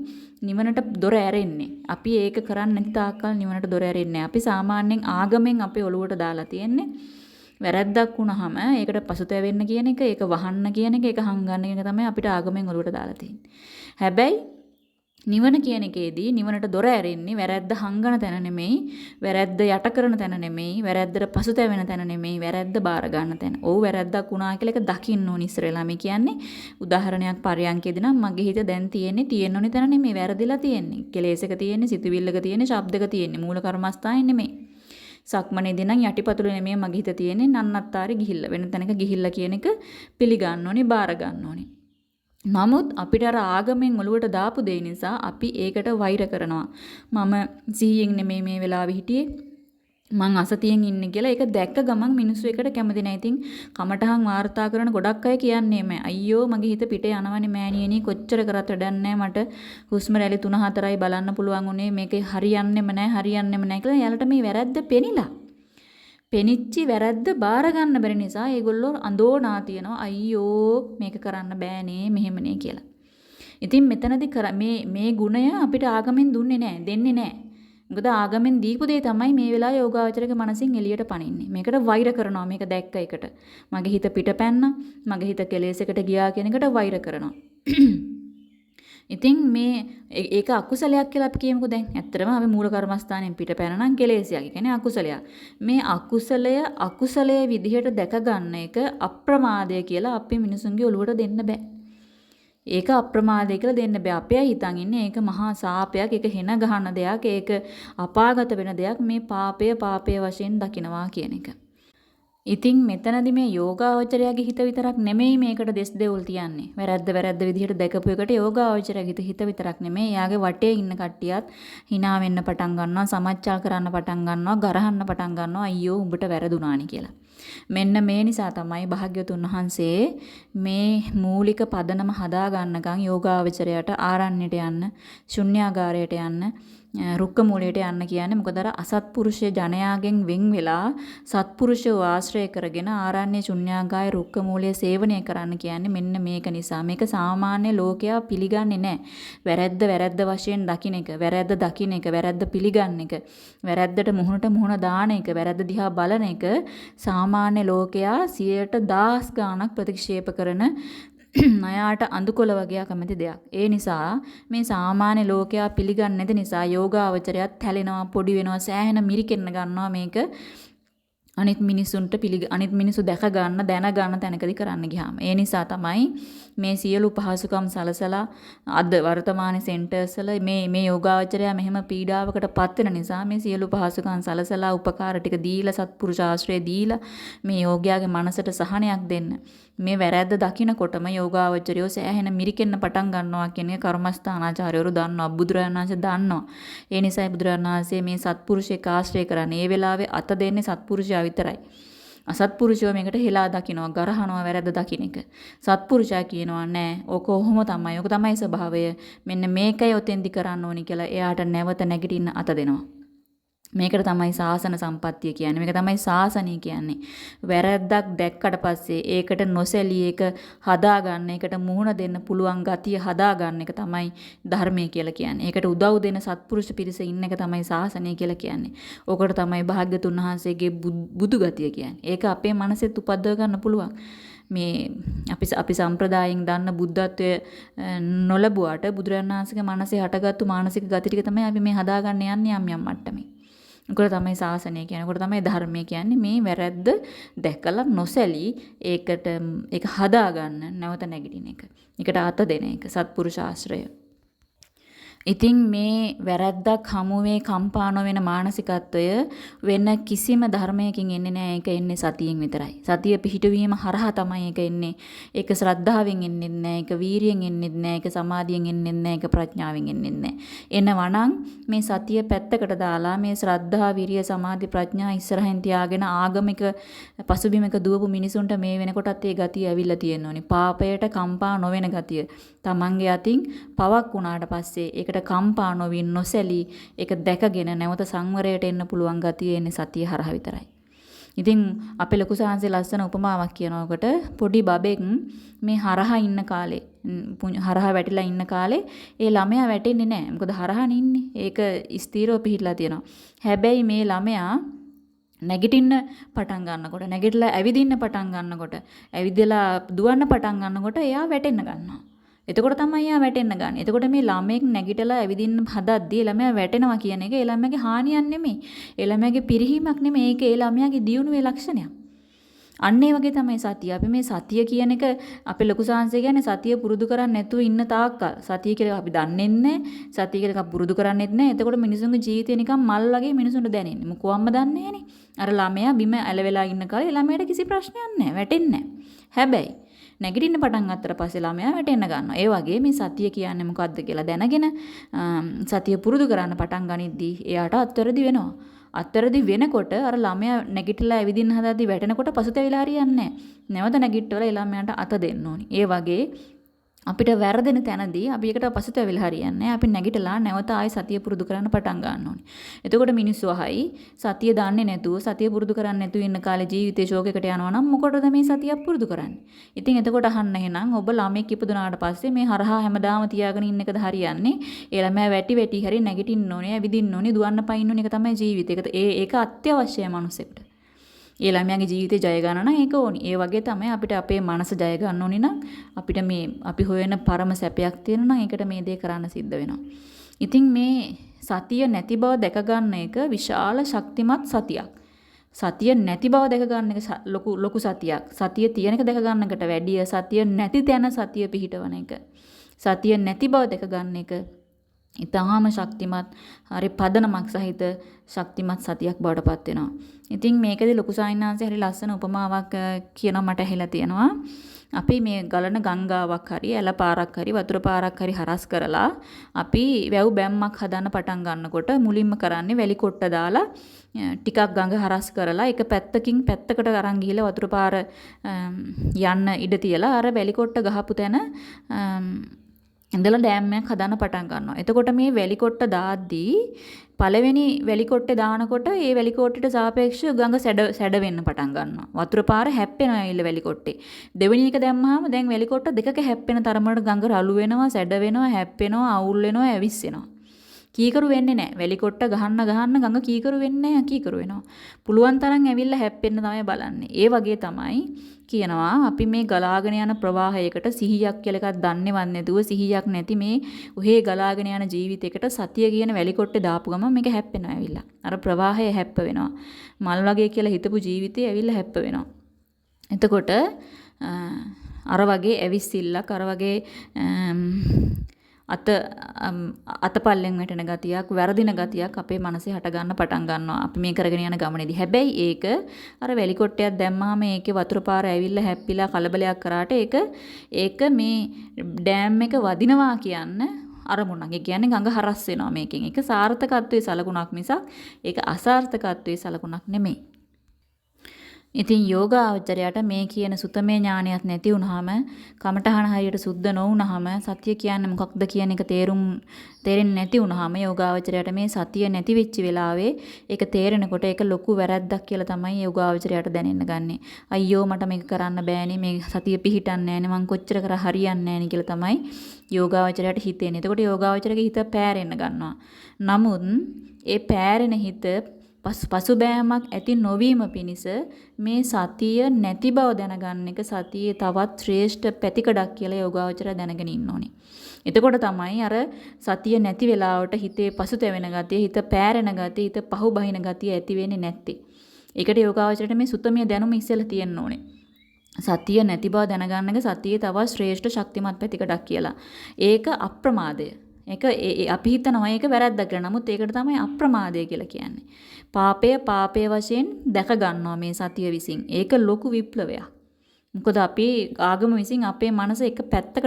නිවනට දොර ඇරෙන්නේ. අපි ඒක කරන්නේ නැති තාක්කල් නිවනට දොර ඇරෙන්නේ අපි සාමාන්‍යයෙන් ආගමෙන් අපේ ඔළුවට දාලා තියෙන්නේ. වැරැද්දක් වුණාම ඒකට පසුතැවෙන්න කියන එක, ඒක වහන්න කියන එක, ඒක හංගන්න කියන එක තමයි අපිට ආගමෙන් ඔළුවට දාලා තියෙන්නේ. හැබැයි නිවන කියන එකේදී නිවනට දොර ඇරෙන්නේ වැරැද්ද හංගන තැන නෙමෙයි, වැරැද්ද යට කරන තැන නෙමෙයි, වැරැද්දට පසුතැවෙන තැන නෙමෙයි, වැරැද්ද බාර ගන්න තැන. ඔව් වැරැද්දක් වුණා කියලා ඒක දකින්න ඕනි ඉස්සරලා මේ කියන්නේ. උදාහරණයක් පරයන්කේදී නම් මගේ හිත දැන් තියෙන්නේ තියෙන්න ඕනි තැන නෙමෙයි, වැරදිලා තියෙන්නේ. කෙලෙසක තියෙන්නේ, සිතුවිල්ලක තියෙන්නේ, ශබ්දක තියෙන්නේ. මූල කර්මස්ථානේ නෙමෙයි. සක්මනේදී නම් යටිපතුල නෙමෙයි මගේ හිත තියෙන්නේ නන්නත්තාරේ ගිහිල්ලා වෙන තැනක ගිහිල්ලා කියන එක පිළිගන්න ඕනි බාර ගන්න ඕනි නමුත් අපිට අර ආගමෙන් ඔලුවට දාපු දේ නිසා අපි ඒකට වෛර කරනවා. මම සිහියෙන් නෙමෙයි මේ වෙලාවේ හිටියේ. මං අසතියෙන් ඉන්නේ කියලා ඒක දැක්ක ගමන් මිනිස්සු එකට කැමති නැහැ. ඉතින් කමටහන් වාර්තා කරන ගොඩක් අය කියන්නේම අයියෝ මගේ හිත පිටේ යනවනේ මෑණියනි කොච්චර කරත් වැඩක් මට හුස්ම රැලි 3-4යි බලන්න පුළුවන් උනේ මේකේ හරියන්නේම නැහැ හරියන්නේම නැහැ කියලා එයාලට මේ වැරද්ද පෙනිලා. පෙනිච්චි වැරද්ද බාර ගන්න බැරි නිසා ඒගොල්ලෝ අඳෝනා තියනවා අයියෝ මේක කරන්න බෑනේ මෙහෙමනේ කියලා. ඉතින් මෙතනදී මේ මේ ගුණය අපිට ආගමෙන් දුන්නේ නැහැ දෙන්නේ නැහැ. මොකද ආගමෙන් දීපු දේ තමයි මේ වෙලාවේ යෝගාවචරක මනසින් එළියට පනින්නේ. මේකට වෛර කරනවා මේක දැක්ක එකට. මගේ හිත පිටපැන්න, මගේ හිත කෙලෙසකට ගියා කියන එකට වෛර කරනවා. ඉතින් මේ ඒක අකුසලයක් කියලා අපි කියමුකෝ දැන්. ඇත්තටම අපි මූල කර්මස්ථානයෙන් පිට පැනනම් කෙලෙසියක්. ඒ කියන්නේ අකුසලයක්. මේ අකුසලය අකුසලයේ විදිහට දැක ගන්න එක අප්‍රමාදය කියලා අපි මිනිසුන්ගේ ඔළුවට දෙන්න බෑ. ඒක අප්‍රමාදය කියලා දෙන්න බෑ. අපේ හිතන් ඉන්නේ ඒක මහා සාපයක්, ඒක හෙන ගහන දෙයක්, ඒක අපාගත වෙන දෙයක්. මේ පාපය පාපය වශයෙන් දකිනවා කියන එක. ඉතින් මෙතනදි මේ යෝගාවචරයාගේ හිත විතරක් නෙමෙයි මේකට දෙස් දෙවුල් තියන්නේ. වැරද්ද වැරද්ද විදිහට දැකපු එකට යෝගාවචරයාගේ හිත විතරක් නෙමෙයි. එයාගේ වටේ ඉන්න කට්ටියත් hina වෙන්න පටන් ගන්නවා, සමච්චල් කරන්න පටන් ගන්නවා, ගරහන්න පටන් ගන්නවා. අයියෝ උඹට වැරදුනානි කියලා. මෙන්න මේ නිසා තමයි භාග්‍යතුන් වහන්සේ මේ මූලික පදනම හදා ගන්නකම් යෝගාවචරයට ආරණ්‍යයට යන්න, ශුන්‍යාගාරයට යන්න රුක්ක මූලයට යන්න කියන්නේ මොකද අර අසත්පුරුෂ ජනයාගෙන් වෙන් වෙලා සත්පුරුෂව ආශ්‍රය කරගෙන ආරණ්‍ය ශුන්‍යාගාය රුක්ක මූලයේ සේවනය කරන්න කියන්නේ මෙන්න මේක නිසා. මේක සාමාන්‍ය ලෝකයා පිළිගන්නේ නැහැ. වැරැද්ද වැරැද්ද වශයෙන් දකින්න එක, වැරැද්ද දකින්න එක, වැරැද්ද පිළිගන්න එක, වැරැද්දට මුහුණට මුහුණ දාන එක, වැරැද්ද දිහා බලන එක සාමාන්‍ය ලෝකයා 100ට ගාණක් ප්‍රතික්ෂේප කරන නයාට අඳුකොළ වගේ කැමති දෙයක්. ඒ නිසා මේ සාමාන්‍ය ලෝකයා පිළිගන්නේ නැති නිසා යෝගාවචරයත් හැලෙනවා පොඩි වෙනවා සෑහෙන මිරිකෙන්න ගන්නවා මේක අනිත් මිනිසුන්ට පිළි අනිත් මිනිසු දැක ගන්න දැන ගන්න තැනකදී කරන්න ගියාම. ඒ නිසා තමයි මේ සියලු පහසුකම් සලසලා අද වර්තමාන සෙන්ටර්ස් වල මේ මේ යෝගාවචරය මෙහෙම පීඩාවකට පත් වෙන නිසා මේ සියලු පහසුකම් සලසලා උපකාර ටික දීලා සත්පුරුෂ ආශ්‍රය දීලා මේ යෝගයාගේ මනසට සහනයක් දෙන්න. මේ වැරැද්ද දකිනකොටම යෝගාවචරයෝ සෑහෙන මිරිකෙන්න පටන් ගන්නවා කියන එක කර්මස්ථානාචාර්යවරු දන්නවා බුදුරජාණන් වහන්සේ දන්නවා. ඒ නිසායි බුදුරජාණන් වහන්සේ මේ සත්පුරුෂයෙක් ආශ්‍රය කරන්නේ. ඒ වෙලාවේ අත දෙන්නේ සත්පුරුෂයා විතරයි. අසත්පුරුෂයෝ මේකට හෙලා දකිනවා ගරහනවා වැරද්ද දකින්න එක. සත්පුරුෂයා කියනවා නෑ ඕක ඔහොම තමයි. ඕක තමයි ස්වභාවය. මෙන්න මේකයි ඔතෙන්දි කරන්න ඕනි කියලා එයාට නැවත නැගිටින්න අත දෙනවා. මේකට තමයි සාසන සම්පත්තිය කියන්නේ. මේක තමයි සාසනය කියන්නේ. වැරැද්දක් දැක්කට පස්සේ ඒකට නොසැලී ඒක හදාගන්න, ඒකට මුහුණ දෙන්න පුළුවන් ගතිය හදාගන්න එක තමයි ධර්මය කියලා කියන්නේ. ඒකට උදව් දෙන සත්පුරුෂ පිරිස ඉන්න එක තමයි සාසනය කියලා කියන්නේ. ඕකට තමයි භාග්‍යතුන් වහන්සේගේ බුදු ගතිය කියන්නේ. ඒක අපේ මනසෙත් උපද්දව ගන්න පුළුවන්. මේ අපි අපි සම්ප්‍රදායෙන් දන්න බුද්ධත්වය නොලබුවාට බුදුරජාණන් වහන්සේගේ මනසේ හටගත්තු මානසික ගති ටික තමයි අපි මේ හදාගන්න යන්නේ යම් යම් මට්ටමේ. ඒකට තමයි ශාසනය කියන්නේ. ඒකට තමයි ධර්මය කියන්නේ මේ වැරැද්ද දැකලා නොසැලී ඒකට ඒක හදාගන්න නැවත නැගිටින එක. ඒකට අත දෙන එක සත්පුරුෂ ආශ්‍රය. ඉතින් මේ වැරැද්දක් හමුවේ කම්පා නොවන මානසිකත්වය වෙන කිසිම ධර්මයකින් එන්නේ නැහැ. ඒක එන්නේ සතියෙන් විතරයි. සතිය පිහිටවීම හරහා තමයි ඒක එන්නේ. ඒක ශ්‍රද්ධාවෙන් එන්නේ නැහැ. ඒක වීරියෙන් එන්නේ නැහැ. ඒක සමාධියෙන් එන්නේ නැහැ. ඒක ප්‍රඥාවෙන් එන්නේ නැහැ. එනවනම් මේ සතිය පැත්තකට දාලා මේ ශ්‍රද්ධා, විරිය, සමාධි, ප්‍රඥා ඉස්සරහින් තියාගෙන ආගමික පසුබිමක දුවපු මිනිසුන්ට මේ වෙනකොටත් ඒ ගතිය ඇවිල්ලා තියෙන්න ඕනි. පාපයට කම්පා නොවන ගතිය. තමන්ගේ අතින් පවක් වුණාට පස්සේ ඒකට කම්පා නොවි නොසැලී ඒක දැකගෙන නැවත සංවරයට එන්න පුළුවන් ගතිය එන්නේ සතිය හරහා විතරයි. ඉතින් අපේ ලොකු සාංශේ ලස්සන උපමාවක් කියනකොට පොඩි බබෙක් මේ හරහා ඉන්න කාලේ හරහා වැටිලා ඉන්න කාලේ ඒ ළමයා වැටෙන්නේ නැහැ. මොකද හරහානේ ඉන්නේ. ඒක ස්ථීරව පිහිටලා තියෙනවා. හැබැයි මේ ළමයා නැගිටින්න පටන් ගන්නකොට නැගිටලා ඇවිදින්න පටන් ගන්නකොට ඇවිදලා දුවන්න පටන් ගන්නකොට එයා වැටෙන්න ගන්නවා. එතකොට තමයි යා වැටෙන්න ගන්න. එතකොට මේ ළමෙක් නැගිටලා ඇවිදින්න හදද්දී ළමයා වැටෙනවා කියන එක ඒ ළමයාගේ හානියක් නෙමෙයි. ඒ ළමයාගේ පිරිහීමක් නෙමෙයි. ඒක ඒ ළමයාගේ දියුණුවේ ලක්ෂණයක්. අන්න ඒ වගේ තමයි සතිය. අපි මේ සතිය කියන එක අපේ ලොකු සාංශය කියන්නේ සතිය පුරුදු කරන්නේ නැතුව ඉන්න තාක්කල්. සතිය කියලා අපි දන්නේ නැහැ. සතිය කියලා අපි පුරුදු කරන්නේත් නැහැ. එතකොට මිනිසුන්ගේ ජීවිතේ නිකන් මල් වගේ මිනිසුන්ට දැනෙන්නේ. මොකවම්ම දන්නේ අර ළමයා බිම ඇලවෙලා ඉන්න කාලේ ළමයාට කිසි ප්‍රශ්නයක් නැහැ. වැටෙන්නේ නැහැ. හැබැයි නැගිටින්න පටන් ගත්තට පස්සේ ළමයා වැටෙන්න ගන්නවා. ඒ වගේ මේ සතිය කියන්නේ මොකද්ද කියලා දැනගෙන සතිය පුරුදු කරන්න පටන් ගනිද්දී එයාට අත්වැරදි වෙනවා. අත්වැරදි වෙනකොට අර ළමයා නැගිටලා ඇවිදින්න හදද්දී වැටෙනකොට පසුතැවිලා හරියන්නේ නැහැ. නැවත නැගිට්ටවල ඒ ළමයාට අත දෙන්න ඕනි. ඒ වගේ අපිට වැරදෙන තැනදී අපි එකට පසුතැවිලා හරියන්නේ අපි නැගිටලා නැවත ආයෙ සතිය පුරුදු කරන්න පටන් ගන්න ඕනේ. එතකොට මිනිස්සු අහයි සතිය දන්නේ නැතුව සතිය පුරුදු කරන්නේ නැතුව ඉන්න කාලේ ජීවිතේ ෂෝකයකට යනවා නම් මොකටද මේ සතිය පුරුදු කරන්නේ? ඉතින් එතකොට අහන්න එහෙනම් ඔබ ළමෙක් ඉපදුනාට පස්සේ මේ හරහා හැමදාම තියාගෙන ඉන්න එකද හරියන්නේ? ඒ ළමයා වැටි වැටි හරි නැගිටින්න ඕනේ, ඇවිදින්න ඕනේ, දුවන්න පයින්න ඕනේ. ඒක තමයි ජීවිතේ. ඒ ඒක අත්‍යවශ්‍යයි මිනිස්සෙකුට. ඒ ළමයාගේ ජීවිතේ ජය ගන්න නම් ඒක ඕනි. ඒ වගේ තමයි අපිට අපේ මනස ජය ගන්න ඕනි නම් අපිට මේ අපි හොයන පරම සැපයක් තියෙනවා නම් ඒකට මේ දේ කරන්න සිද්ධ වෙනවා. ඉතින් මේ සතිය නැති බව දැක ගන්න එක විශාල ශක්තිමත් සතියක්. සතිය නැති බව දැක ගන්න එක ලොකු ලොකු සතියක්. සතිය තියෙන එක දැක ගන්නකට වැඩිය සතිය නැති තැන සතිය පිහිටවන එක. සතිය නැති බව දැක ගන්න එක ඊටාම ශක්තිමත් හරි පදනමක් සහිත ශක්තිමත් සතියක් බවට පත් වෙනවා. ඉතින් මේකදී ලොකු සාහිණාංශය හරි ලස්සන උපමාවක් කියනවා මට ඇහිලා තියෙනවා. අපි මේ ගලන ගංගාවක් හරි ඇල පාරක් හරි වතුර පාරක් හරි හරස් කරලා අපි වැව් බැම්මක් හදන්න පටන් ගන්නකොට මුලින්ම කරන්නේ වැලි කොට්ට දාලා ටිකක් ගඟ හරස් කරලා එක පැත්තකින් පැත්තකට අරන් ගිහලා වතුර පාර යන්න ඉඩ තියලා අර වැලි කොට්ට ගහපු තැන ඉඳලා ඩෑම් එකක් හදන්න පටන් ගන්නවා. එතකොට මේ වැලි කොට්ට දාද්දී පළවෙනි වැලි කොට්ටේ දානකොට ඒ වැලි කොට්ටේට සාපේක්ෂව ගඟ සැඩ සැඩ වෙන්න පටන් ගන්නවා. වතුර පාර හැප්පෙනවා ඊළ වැලි කොට්ටේ. දෙවෙනි එක දැම්මහම දැන් වැලි කොට්ට දෙකක හැප්පෙන තරමට ගඟ රළු වෙනවා, සැඩ වෙනවා, හැප්පෙනවා, අවුල් වෙනවා, ඇවිස්සෙනවා. කීකරු වෙන්නේ නැහැ. වැලි කොට්ට ගහන්න ගහන්න ගඟ කීකරු වෙන්නේ නැහැ, කීකරු වෙනවා. පුළුවන් තරම් ඇවිල්ලා හැප්පෙන්න තමයි බලන්නේ. ඒ වගේ තමයි කියනවා අපි මේ ගලාගෙන යන ප්‍රවාහයකට සිහියක් කියලා එකක් දන්නේවත් නැතුව සිහියක් නැති මේ උහේ ගලාගෙන යන ජීවිතයකට සතිය කියන වැලි කොට්ටේ දාපු ගමන් මේක හැප්පෙනවා ඇවිල්ලා. අර ප්‍රවාහය හැප්ප වෙනවා. මල් වගේ කියලා හිතපු ජීවිතේ ඇවිල්ලා හැප්ප වෙනවා. එතකොට අර වගේ ඇවිස්සිල්ලක් අර වගේ අත අතපල්ලෙන් වැටෙන ගතියක් වැරදින ගතියක් අපේ මනසේ හට ගන්න පටන් ගන්නවා අපි මේ කරගෙන යන ගමනේදී හැබැයි ඒක අර වැලි කොට්ටයක් දැම්මාම ඒකේ වතුර පාර ඇවිල්ලා හැප්පිලා කලබලයක් කරාට ඒක ඒක මේ ඩෑම් එක වදිනවා කියන්න අරමුණක්. ඒ කියන්නේ ගඟ හරස් වෙනවා මේකෙන්. ඒක සාර්ථකත්වයේ සලකුණක් මිසක් ඒක අසාර්ථකත්වයේ සලකුණක් නෙමෙයි. ඉතින් යෝගාවචරයට මේ කියන සුතමේ ඥානයක් නැති වුනහම කමඨහන හරියට සුද්ධ නොවුනහම සතිය කියන්නේ මොකක්ද කියන එක තේරුම් තේරෙන්නේ නැති වුනහම යෝගාවචරයට මේ සතිය නැති වෙච්ච වෙලාවේ ඒක තේරෙනකොට ඒක ලොකු වැරැද්දක් කියලා තමයි යෝගාවචරයට දැනෙන්න ගන්නෙ. අයියෝ මට මේක කරන්න බෑනේ මේ සතිය පිහිටන්නේ නෑනේ මං කොච්චර කර හරියන්නේ නෑනේ කියලා තමයි යෝගාවචරයට හිතෙන්නේ. එතකොට යෝගාවචරගේ හිත පෑරෙන්න ගන්නවා. නමුත් ඒ පෑරෙන හිත පසුබෑමක් ඇති නොවීම පිණිස මේ සතිය නැති බව දැනගන්න එක සතියේ තවත් ශ්‍රේෂ්ඨ පැතිකඩක් කියලා යෝගාවචර දැනගෙන ඉන්න ඕනේ. එතකොට තමයි අර සතිය නැති වෙලාවට හිතේ පසුතැවෙන ගතිය, හිත පෑරෙන ගතිය, හිත පහු බහින ගතිය ඇති වෙන්නේ නැත්තේ. ඒකට යෝගාවචරයට මේ සුතමිය දැනුම ඉස්සෙල්ලා තියෙන්න ඕනේ. සතිය නැති බව දැනගන්න එක සතියේ තවත් ශ්‍රේෂ්ඨ ශක්තිමත් පැතිකඩක් කියලා. ඒක අප්‍රමාදය. ඒක අපි හිතනවා ඒක වැරද්දක් කියලා. නමුත් ඒකට තමයි අප්‍රමාදය කියලා කියන්නේ. පාපය පාපය වශයෙන් දැක ගන්නවා මේ සතිය විසින්. ඒක ලොකු විප්ලවයක්. මොකද අපි ආගම විසින් අපේ මනස එක පැත්තකට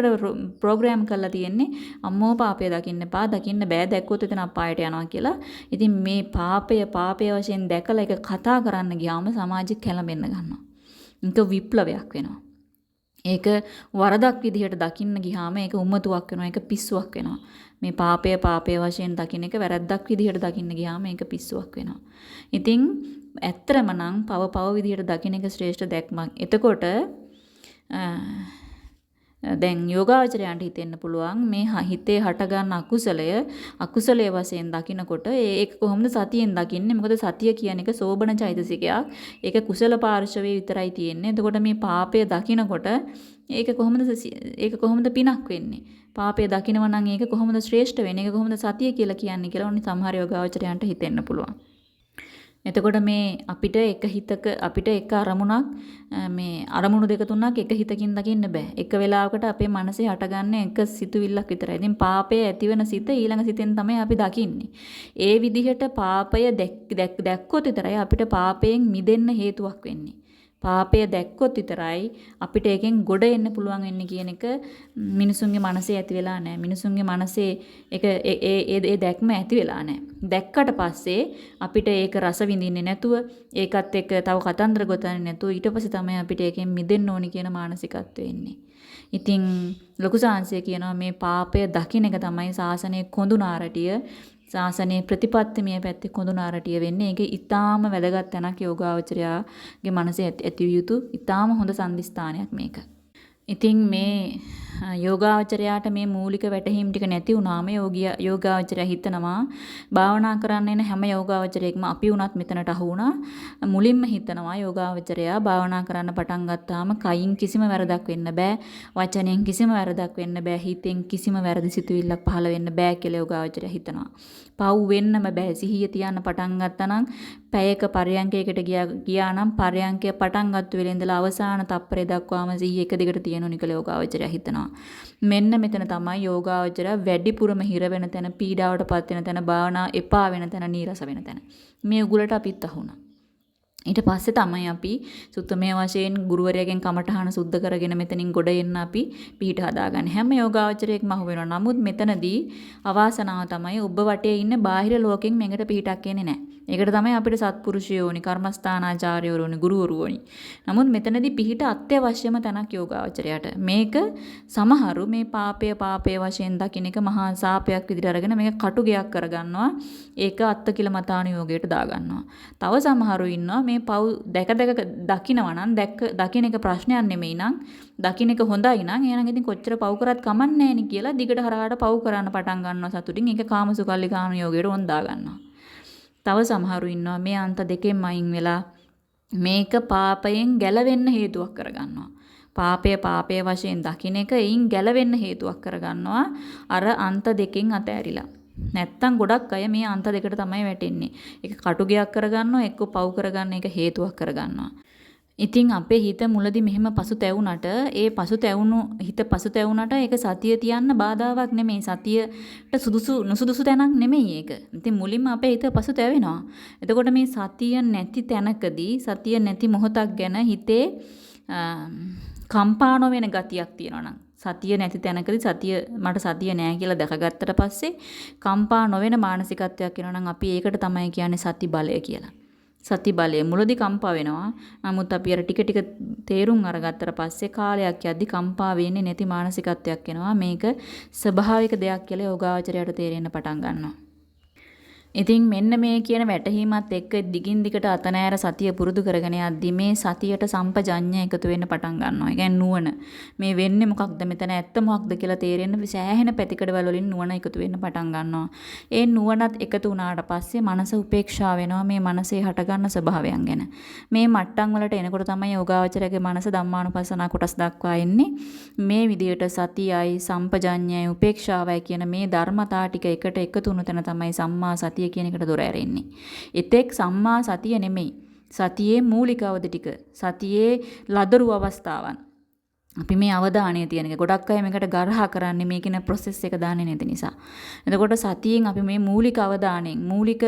ප්‍රෝග්‍රෑම් කරලා තියෙන්නේ අම්මෝ පාපය දකින්න එපා දකින්න බෑ දැක්කොත් එතන අපායට යනවා කියලා. ඉතින් මේ පාපය පාපය වශයෙන් දැකලා ඒක කතා කරන්න ගියාම සමාජෙ කැළඹෙන්න ගන්නවා. ඒක විප්ලවයක් වෙනවා. ඒක වරදක් විදිහට දකින්න ගියාම ඒක උම්මතුවක් වෙනවා. ඒක පිස්සුවක් වෙනවා. මේ පාපය පාපය වශයෙන් දකින්න එක වැරද්දක් විදිහට දකින්න ගියාම ඒක පිස්සුවක් වෙනවා. ඉතින් ඇත්තරම නම් පව පව විදිහට දකින්න එක ශ්‍රේෂ්ඨ දැක්මක්. එතකොට දැන් යෝගාවචරයන්ට හිතෙන්න පුළුවන් මේ හිතේ හටගන්න අකුසලය අකුසලයේ වශයෙන් දකිනකොට ඒක කොහොමද සතියෙන් දකින්නේ මොකද සතිය කියන එක සෝබන චෛතසිකයක් ඒක කුසල පාර්ශවයේ විතරයි තියෙන්නේ එතකොට මේ පාපය දකිනකොට ඒක කොහොමද ඒක කොහොමද පිනක් වෙන්නේ පාපය දකිනවා නම් ඒක කොහොමද ශ්‍රේෂ්ඨ වෙන්නේ? ඒක කොහොමද සතිය කියලා කියන්නේ කියලා ඔන්න සමහර යෝගාවචරයන්ට හිතෙන්න පුළුවන්. එතකොට මේ අපිට එක හිතක අපිට එක අරමුණක් මේ අරමුණු දෙක තුනක් එක හිතකින් දකින්න බෑ. එක වෙලාවකට අපේ මනසේ හටගන්න එක සිතුවිල්ලක් විතරයි. ඉතින් පාපය ඇතිවෙන සිත ඊළඟ සිතෙන් තමයි අපි දකින්නේ. ඒ විදිහට පාපය දැක්කොත් විතරයි අපිට පාපයෙන් මිදෙන්න හේතුවක් වෙන්නේ. පාපය දැක්කොත් විතරයි අපිට ඒකෙන් ගොඩ එන්න පුළුවන් වෙන්නේ කියන එක මිනිසුන්ගේ මනසේ ඇති වෙලා නැහැ. මිනිසුන්ගේ මනසේ ඒක ඒ ඒ දැක්ම ඇති වෙලා නැහැ. දැක්කට පස්සේ අපිට ඒක රස විඳින්නේ නැතුව ඒකත් එක්ක තව කතන්දර ගොතන්නේ නැතුව ඊට පස්සේ තමයි අපිට ඒකෙන් මිදෙන්න ඕනි කියන මානසිකත්වය එන්නේ. ඉතින් ලොකු සාංශය කියනවා මේ පාපය දකින්න එක තමයි සාසනයේ කොඳු නාරටිය ශාසනයේ ප්‍රතිපත්තිමය පැත්තේ කොඳුනාරටිය වෙන්නේ. ඒක ඊටාම වැදගත් තැනක් යෝගාවචරයාගේ මනසේ ඇති යුතු ඊටාම හොඳ සම්දිස්ථානයක් මේක. ඉතින් මේ යෝගාවචරයාට මේ මූලික වැටහීම් ටික නැති වුනාම යෝගිය යෝගාවචරය හිතනවා භාවනා කරන්න එන හැම යෝගාවචරයෙක්ම අපි වුණත් මෙතනට අහු වුණා. මුලින්ම හිතනවා යෝගාවචරයා භාවනා කරන්න පටන් ගත්තාම කයින් කිසිම වැරදක් වෙන්න බෑ වචනෙන් කිසිම වැරදක් වෙන්න බෑ හිතෙන් කිසිම වැරදි සිතුවිල්ලක් පහළ වෙන්න බෑ කියලා යෝගාවචරය හිතනවා. පව් වෙන්නම බෑ සිහිය තියන්න පටන් ගත්තා නම් පැයක පරයන්කයකට ගියා ගියා නම් පරයන්කය පටන් ගත්ත වෙලේ ඉඳලා අවසාන තප්පරේ දක්වාම සිහිය එක දිගට තියෙනුනි කියලා යෝගාවචරය හිතනවා. මෙන්න මෙතන තමයි යෝගාවචර වැඩිපුරම හිර වෙන තැන පීඩාවටපත් වෙන තැන භාවනා එපා වෙන තැන නීරස වෙන තැන. මේ උගලට අපිත් අහුණා. ඊට පස්සේ තමයි අපි සුත්තමේ වශයෙන් ගුරුවරයාගෙන් කමඨහන සුද්ධ කරගෙන මෙතනින් ගොඩ එන්න අපි පිහිට හදාගන්නේ. හැම යෝගාවචරයක්ම අහු වෙනවා. නමුත් මෙතනදී අවාසනාව තමයි ඔබ වටේ ඉන්න බාහිර ලෝකෙන් මේකට පිහිටක් එන්නේ නැහැ. ඒකට තමයි අපිට සත්පුරුෂයෝ ඕනි, කර්මස්ථානාචාර්යවරු ඕනි, ගුරුවරු ඕනි. නමුත් මෙතනදී පිහිට අත්‍යවශ්‍යම තැනක් යෝගාවචරයට. මේක සමහරු මේ පාපය පාපය වශයෙන් දකින්න එක මහා සාපයක් විදිහට අරගෙන මේක කටුගයක් කරගන්නවා. ඒක අත්ති කියලා මතානුയോഗයට දාගන්නවා. තව සමහරු ඉන්නවා මේ පව් දැක දැක දකිනවා නම් දැක්ක දකින්න එක ප්‍රශ්නයක් නෙමෙයි නම් දකින්න එක හොඳයි නම් එහෙනම් ඉතින් කොච්චර පව් කරත් කමන්නේ නේ කියලා දිගට හරහාට පව් කරන්න පටන් ගන්නවා සතුටින් ඒක කාමසුකල්ලි කාමයෝගයට වොන්දා ගන්නවා. තව සමහරු ඉන්නවා මේ අන්ත දෙකෙන්ම අයින් වෙලා මේක පාපයෙන් ගැලවෙන්න හේතුවක් කරගන්නවා. පාපය පාපය වශයෙන් දකින්න එක එයින් ගැලවෙන්න හේතුවක් කරගන්නවා අර අන්ත දෙකෙන් අතෑරිලා. නැත්තම් ගොඩක් අය මේ අන්ත දෙකට තමයි වැටෙන්නේ. ඒක කටුගයක් කරගන්නවා එක්ක පව් කරගන්න එක හේතුවක් කරගන්නවා. ඉතින් අපේ හිත මුලදි මෙහෙම පසුතැවුනට ඒ පසුතැවුණු හිත පසුතැවුනට ඒක සතිය තියන්න බාධාවක් නෙමෙයි. සතියට සුදුසු නුසුදුසු තැනක් නෙමෙයි ඒක. ඉතින් මුලින්ම අපේ හිත පසුතැවෙනවා. එතකොට මේ සතිය නැති තැනකදී සතිය නැති මොහොතක් ගැන හිතේ කම්පා නොවන ගතියක් තියෙනවා නම් සතිය නැති තැනකදී සතිය මට සතිය නෑ කියලා දැකගත්තට පස්සේ කම්පා නොවන මානසිකත්වයක් එනවා නම් අපි ඒකට තමයි කියන්නේ සති බලය කියලා. සති බලය මුලදී කම්පා වෙනවා. නමුත් අපි අර ටික ටික තේරුම් අරගත්තට පස්සේ කාලයක් යද්දි කම්පා වෙන්නේ නැති මානසිකත්වයක් එනවා. මේක ස්වභාවික දෙයක් කියලා යෝගාවචරයට තේරෙන්න පටන් ගන්නවා. ඉතින් මෙන්න මේ කියන වැටහීමත් එක්ක දිගින් දිගට අතනෑර සතිය පුරුදු කරගෙන යද්දි මේ සතියට සම්පජඤ්ඤය එකතු වෙන්න පටන් ගන්නවා. ඒ කියන්නේ නුවණ. මේ වෙන්නේ මොකක්ද මෙතන ඇත්ත මොකක්ද කියලා තේරෙන්න සෑහෙන පැතිකඩවල වලින් නුවණ එකතු වෙන්න පටන් ගන්නවා. ඒ නුවණත් එකතු වුණාට පස්සේ මනස උපේක්ෂා වෙනවා මේ මනසේ හටගන්න ස්වභාවයන් ගැන. මේ මට්ටම් වලට එනකොට තමයි යෝගාවචරයේ මනස ධම්මානුපස්සනා කොටස් දක්වා එන්නේ. මේ විදිහට සතියයි සම්පජඤ්ඤයයි උපේක්ෂාවයි කියන මේ ධර්මතා ටික එකට එකතු වුණු තැන තමයි සම්මා සතිය සතිය කියන එකට දොර ඇරෙන්නේ. එතෙක් සම්මා සතිය නෙමෙයි. සතියේ මූලික අවදි ටික. සතියේ ලදරු අවස්ථාවන්. අපි මේ අවධානය තියෙන එක. ගොඩක් අය මේකට ගරහා කරන්නේ මේ කියන process එක දාන්නේ නැති නිසා. එතකොට සතියෙන් අපි මේ මූලික අවධානයෙන් මූලික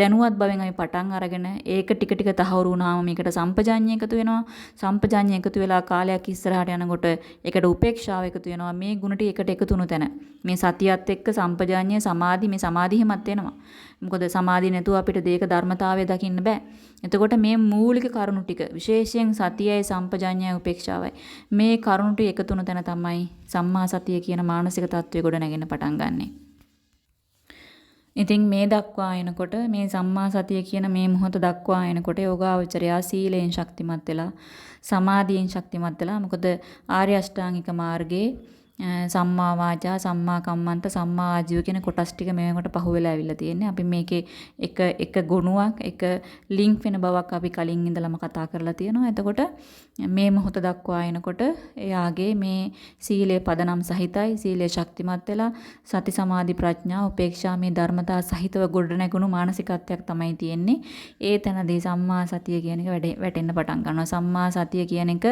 දැනුවත් බවෙන් අපි පටන් අරගෙන ඒක ටික ටික තහවුරු වුණාම මේකට සම්පජාඤ්ඤය එකතු වෙනවා. සම්පජාඤ්ඤය එකතු වෙලා කාලයක් ඉස්සරහට යනකොට ඒකට උපේක්ෂාව එකතු වෙනවා. මේ ගුණ ටික එකට එකතු වුණු තැන මේ සතියත් එක්ක සම්පජාඤ්ඤය සමාධි මේ සමාධියමත් වෙනවා. මොකද සමාධිය නැතුව අපිට දේක ධර්මතාවය දකින්න බෑ. එතකොට මේ මූලික කරුණු ටික විශේෂයෙන් සතියයි සම්පජඤ්ඤයයි උපේක්ෂාවයි මේ කරුණු ටික එකතු වුණ තැන තමයි සම්මා සතිය කියන මානසික தત્ත්වය ගොඩ නැගෙන්න පටන් ගන්නෙ. ඉතින් මේ දක්වා එනකොට මේ සම්මා සතිය කියන මේ මොහොත දක්වා එනකොට යෝගාවචරයා සීලයෙන් ශක්තිමත් වෙලා සමාධියෙන් ශක්තිමත් වෙලා මොකද ආර්ය අෂ්ටාංගික මාර්ගයේ සම්මා වාචා සම්මා කම්මන්ත සම්මා ආජීව කියන කොටස් ටික මේකට පහුවෙලා ඇවිල්ලා තියෙන්නේ. අපි මේකේ එක එක ගුණයක් එක ලින්ක් වෙන බවක් අපි කලින් ඉඳලම කතා කරලා තියෙනවා. එතකොට මේ මොහොත දක්වා එනකොට එයාගේ මේ සීලය පදනම් සහිතයි සීලය ශක්තිමත් වෙලා සති සමාධි ප්‍රඥා උපේක්ෂා මේ ධර්මතා සහිතව ගොඩනැගුණු මානසිකත්වයක් තමයි තියෙන්නේ. ඒ තැනදී සම්මා සතිය කියන එක වැටෙන්න පටන් ගන්නවා. සම්මා සතිය කියන එක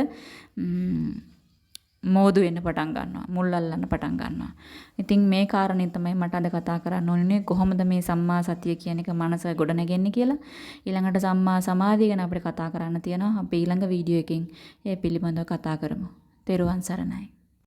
මෝදු වෙන්න පටන් ගන්නවා. මුල් අල්ලන්න පටන් ගන්නවා. ඉතින් මේ කාරණේ තමයි මට අද කතා කරන්න ඕනේ කොහොමද මේ සම්මා සතිය කියන එක මනස ගොඩනගෙන්නේ කියලා. ඊළඟට සම්මා සමාධිය ගැන අපිට කතා කරන්න තියෙනවා. අපි ඊළඟ වීඩියෝ එකකින් ඒ පිළිබඳව කතා කරමු. තෙරුවන් සරණයි.